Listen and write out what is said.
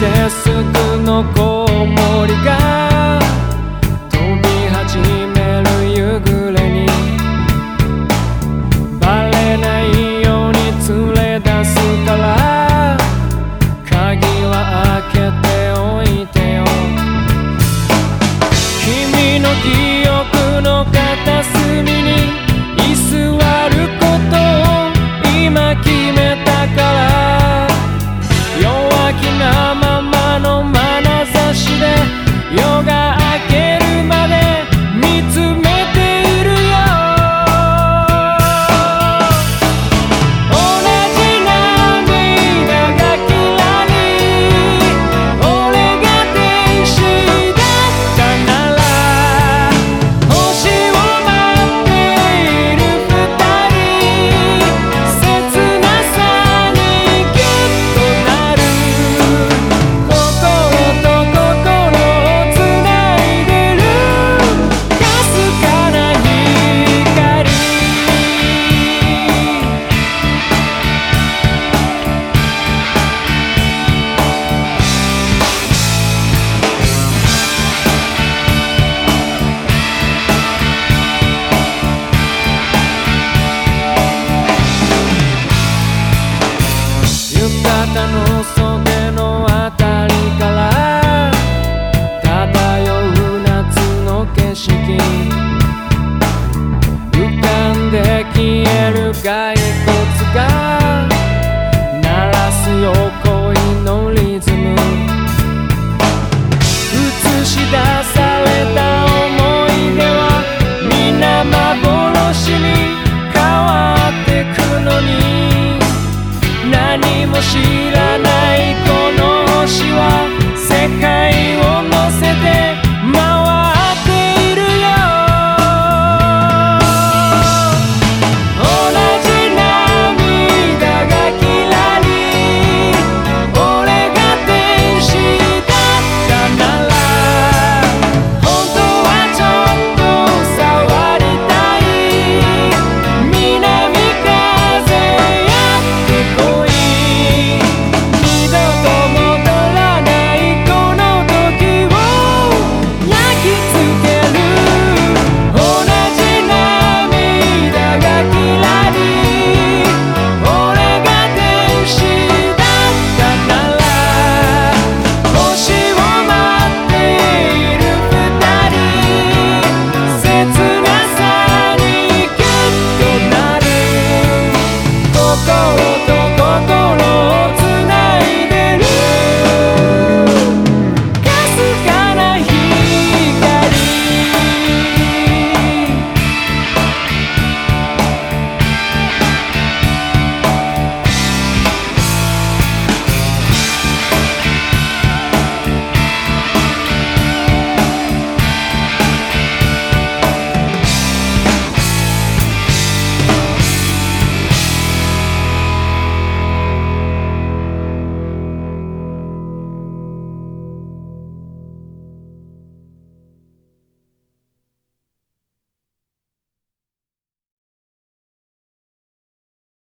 てすぐの子 make 心と